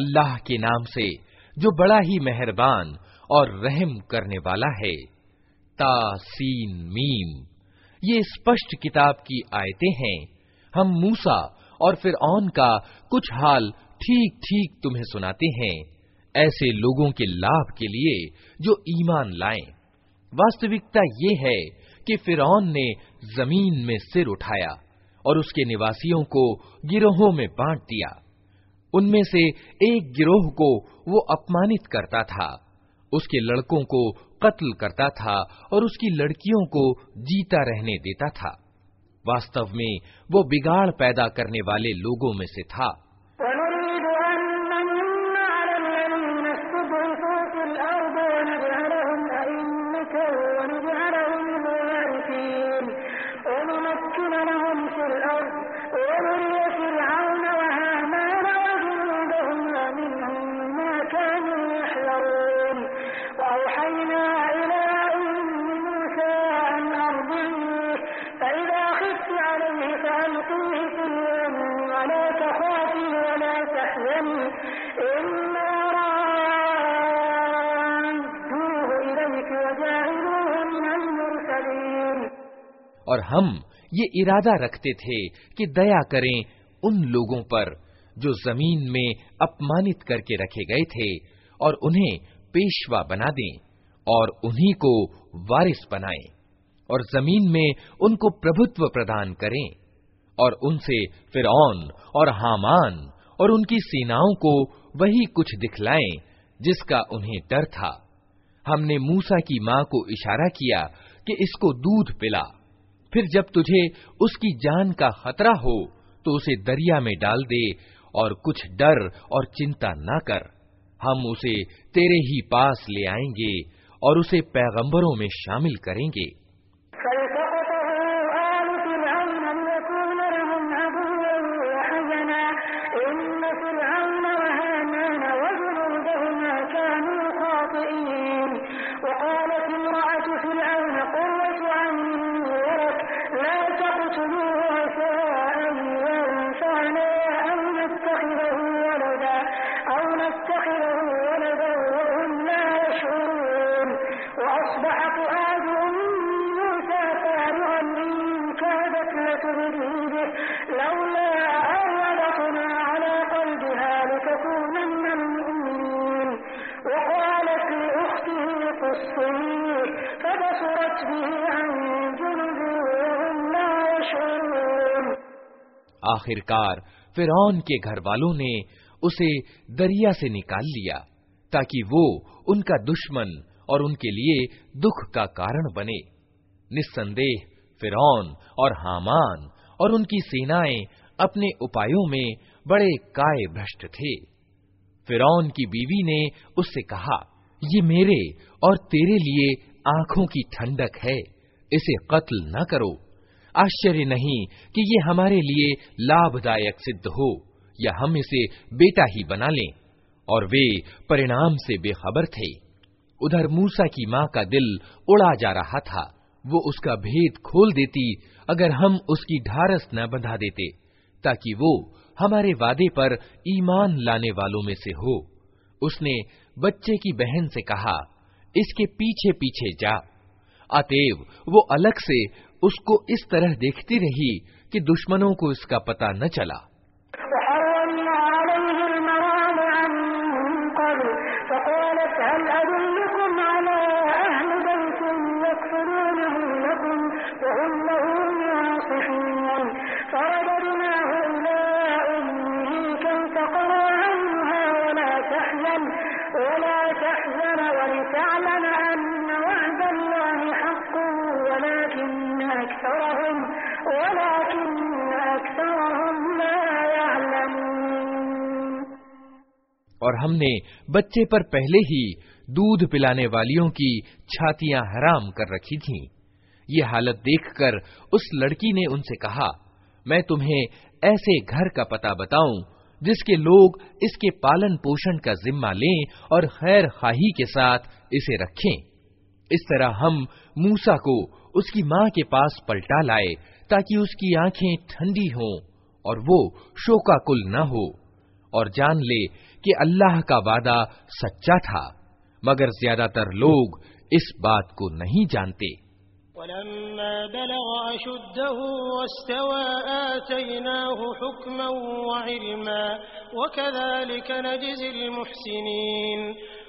अल्लाह के नाम से, जो बड़ा ही मेहरबान और रहम करने वाला है। तासीन मीम। ये स्पष्ट किताब की आयतें हैं। हम मूसा और फिर औन का कुछ हाल ठीक ठीक तुम्हें सुनाते हैं। ऐसे लोगों के लाभ के लिए जो ईमान लाएँ। वास्तविकता ये है कि फिरौन ने ज़मीन में सिर उठाया और उसके निवासियों को गिरोहों में बांट दिया। उनमें से एक गिरोह को वो अपमानित करता था। उसके लड़कों को कत्ल करता था और उसकी लड़कियों को जीता रहने देता था। वास्तव में वो बिगाड़ पैदा करने वाले लोगों में से था। और हम ये इरादा रखते थे कि दया करें उन लोगों पर जो ज़मीन में अपमानित करके रखे गए थे और उन्हें पेशवा बना दें और उन्हीं को वारिस बनाएँ और ज़मीन में उनको प्रभुत्व प्रदान करें और उनसे फिरौन और हामान और उनकी सेनाओं को वही कुछ दिखलाएँ, जिसका उन्हें डर था। हमने मूसा की माँ को इशारा किया कि इसको दूध पिला। फिर जब तुझे उसकी जान का खतरा हो तो उसे दरिया में डाल दे और कुछ डर और चिंता न कर। हम उसे तेरे ही पास ले आएँगे और उसे पैगंबरों में शामिल करेंगे। आखिरकार फिरौन के घर वालों ने उसे दरिया से निकाल लिया, ताकि वो उनका दुश्मन और उनके लिए दुख का कारण बने। निस्संदेह फिरौन और हामान और उनकी सेनाएँ अपने उपायों में बड़े काय भ्रष्ट थे। फिरौन की बीवी ने उससे कहा, ये मेरे और तेरे लिए आँखों की ठंडक है, इसे कत्ल न करो। आश्चर्य नहीं कि ये हमारे लिए लाभदायक सिद्ध हो, या हम इसे बेटा ही बना लें। और वे परिणाम से बेखबर थे। उधर मूसा की माँ का दिल उड़ा जा रहा था। वो उसका भेद खोल देती, अगर हम उसकी ढारस न बंधा देते, ताकि वो हमारे वादे पर ईमान लाने वालों में से हो। उसने बच्चे की बहन से कहा, इसके पीछे पीछे जा। अतएव वो अलग से उसको इस तरह देखती रही कि दुश्मनों को इसका पता न चला। और हमने बच्चे पर पहले ही दूध पिलाने वालियों की छातियाँ हराम कर रखी थीं। ये हालत देखकर उस लड़की ने उनसे कहा, मैं तुम्हें ऐसे घर का पता बताऊँ, जिसके लोग इसके पालन पोषण का जिम्मा लें और खैर खाही के साथ इसे रखें इस तरह हम मूसा को उसकी माँ के पास पलटा लाए, ताकि उसकी आँखें ठंडी हों और वो शोकाकुल न हो और जान ले कि अल्लाह का वादा सच्चा था मगर ज्यादातर लोग इस बात को नहीं जानते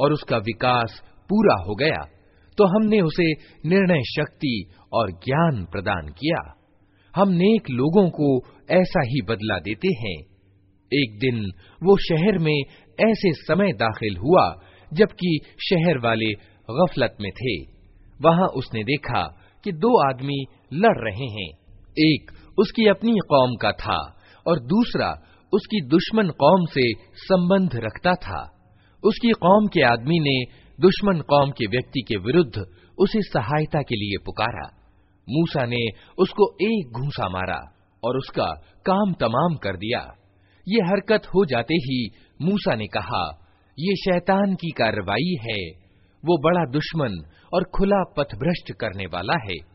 और उसका विकास पूरा हो गया तो हमने उसे निर्णय शक्ति और ज्ञान प्रदान किया। हम नेक लोगों को ऐसा ही बदला देते हैं। एक दिन वो शहर में ऐसे समय दाखिल हुआ, जबकि शहर वाले गफलत में थे। वहाँ उसने देखा कि दो आदमी लड़ रहे हैं। एक उसकी अपनी कौम का था और दूसरा उसकी दुश्मन कौम से संबंध रखता था। उसकी कौम के आदमी ने दुश्मन कौम के व्यक्ति के विरुद्ध उसे सहायता के लिए पुकारा। मूसा ने उसको एक घूसा मारा और उसका काम तमाम कर दिया। ये हरकत हो जाते ही मूसा ने कहा, ये शैतान की कार्रवाई है। वो बड़ा दुश्मन और खुला पथभ्रष्ट करने वाला है।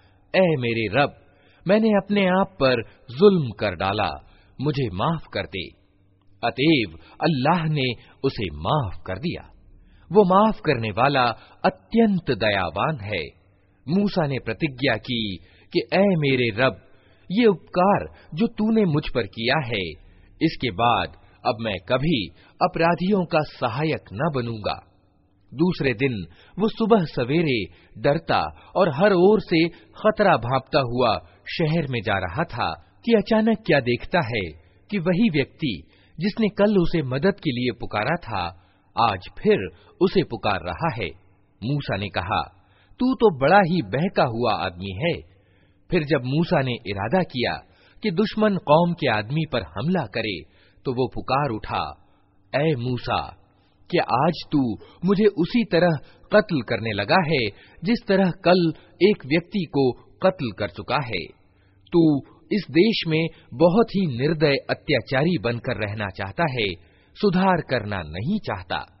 ए मेरे रब, मैंने अपने आप पर जुल्म कर डाला, मुझे माफ़ कर दे। अतएव अल्लाह ने उसे माफ़ कर दिया। वो माफ़ करने वाला अत्यंत दयावान है। मूसा ने प्रतिज्ञा की कि, ए मेरे रब, ये उपकार जो तूने मुझ पर किया है, इसके बाद अब मैं कभी अपराधियों का सहायक न बनूँगा। दूसरे दिन वो सुबह सवेरे डरता और हर ओर से खतरा भापता हुआ शहर में जा रहा था कि अचानक क्या देखता है कि वही व्यक्ति जिसने कल उसे मदद के लिए पुकारा था, आज फिर उसे पुकार रहा है। मूसा ने कहा, तू तो बड़ा ही बहका हुआ आदमी है। फिर जब मूसा ने इरादा किया कि दुश्मन कौम के आदमी पर हमला करे तो वो पुकार उठा ए मूसा क्या आज तू मुझे उसी तरह कत्ल करने लगा है, जिस तरह कल एक व्यक्ति को कत्ल कर चुका है। तू इस देश में बहुत ही निर्दय अत्याचारी बनकर रहना चाहता है, सुधार करना नहीं चाहता।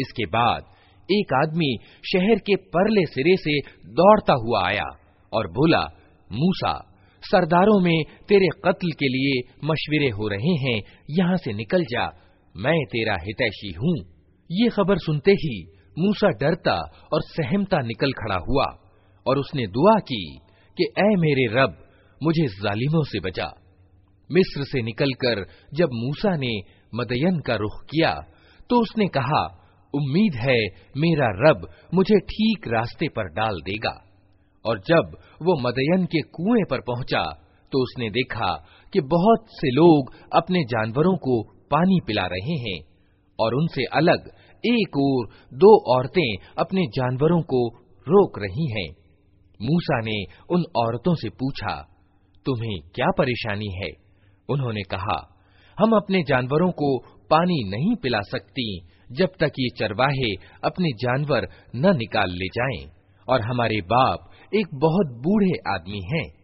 इसके बाद एक आदमी शहर के परले सिरे से दौड़ता हुआ आया और बोला मूसा सरदारों में तेरे कत्ल के लिए मशवरे हो रहे हैं यहाँ से निकल जा मैं तेरा हितैषी हूँ। ये खबर सुनते ही मूसा डरता और सहमता निकल खड़ा हुआ और उसने दुआ की कि, ऐ मेरे रब, मुझे जालिमों से बचा। मिस्र से निकलकर जब मूसा ने मदयन का रुख किया तो उसने कहा, उम्मीद है मेरा रब मुझे ठीक रास्ते पर डाल देगा। और जब वो मदयन के कुएँ पर पहुँचा तो उसने देखा कि बहुत से लोग अपने जानवरों को पानी पिला रहे हैं और उनसे अलग एक और दो औरतें अपने जानवरों को रोक रही हैं। मूसा ने उन औरतों से पूछा, तुम्हें क्या परेशानी है? उन्होंने कहा, हम अपने जानवरों को पानी नहीं पिला सकती जब तक ये चरवाहे अपने जानवर न निकाल ले जाएँ और हमारे बाप एक बहुत बूढ़े आदमी हैं।